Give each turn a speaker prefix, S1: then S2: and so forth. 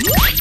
S1: What?